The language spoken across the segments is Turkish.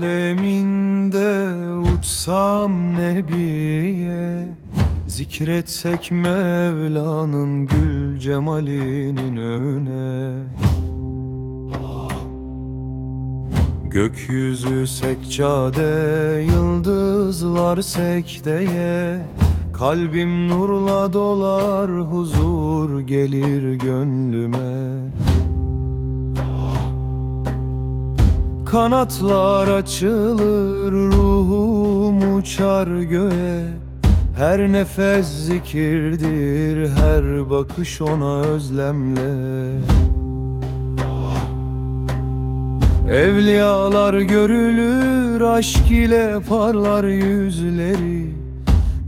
aleminde uçsam nebiye Zikretsek Mevla'nın gül cemalinin öne Gökyüzü seccade, yıldızlar sekdeye Kalbim nurla dolar, huzur gelir gönlüme. Kanatlar açılır, ruhum uçar göğe. Her nefes zikirdir, her bakış ona özlemle. Evliyalar görülür, aşk ile parlar yüzleri.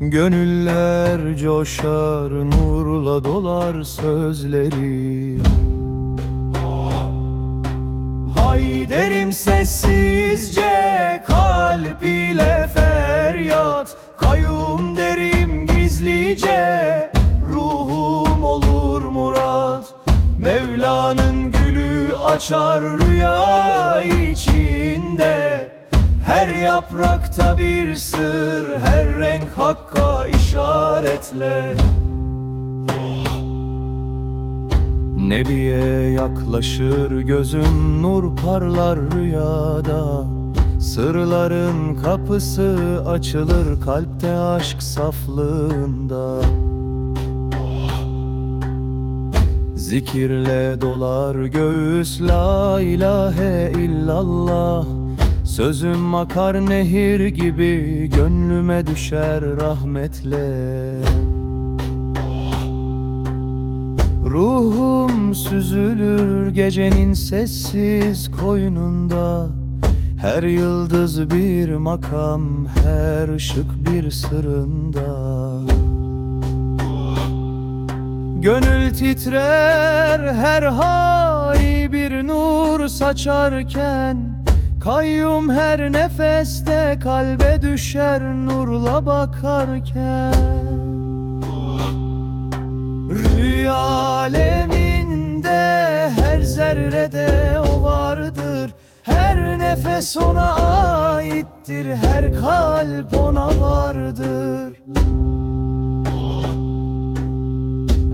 Gönüller coşar, nurla dolar sözleri Hay derim sessizce kalp ile feryat. Kayyum derim gizlice ruhum olur murat. Mevla'nın gülü açar rüya içinde. Her yaprakta bir sır her renk hakka işaretler Nebiye yaklaşır gözüm nur parlar rüyada. Sırların kapısı açılır kalpte aşk saflığında. Zikirle dolar göğüs la ilahe illallah. Sözüm akar nehir gibi gönlüme düşer rahmetle Ruhum süzülür gecenin sessiz koynunda. Her yıldız bir makam, her ışık bir sırında. Gönül titrer her hay bir nur saçarken. Kayyum her nefeste kalbe düşer nurla bakarken. Rüya nefes ona aittir Her kalp ona vardır.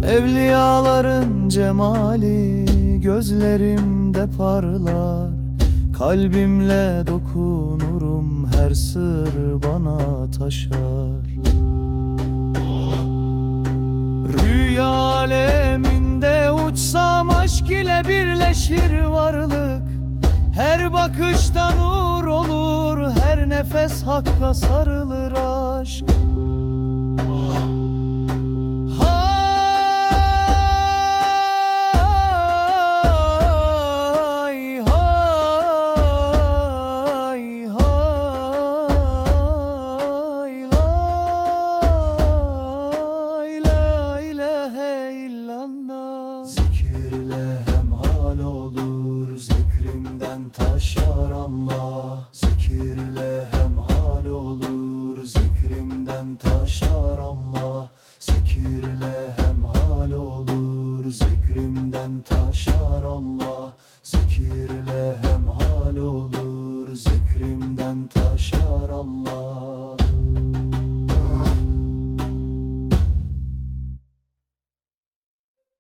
Evliyaların cemali gözlerimde parlar. Kalbimle dokunurum her sır bana taşar. Rüya aleminde uçsam aşk ile birleşir varlık. Her bakışta nur olur, her nefes hakka sarılır aşk Sen taşar Allah. Zikirle hemhal olur Zikrimden taşar Allah.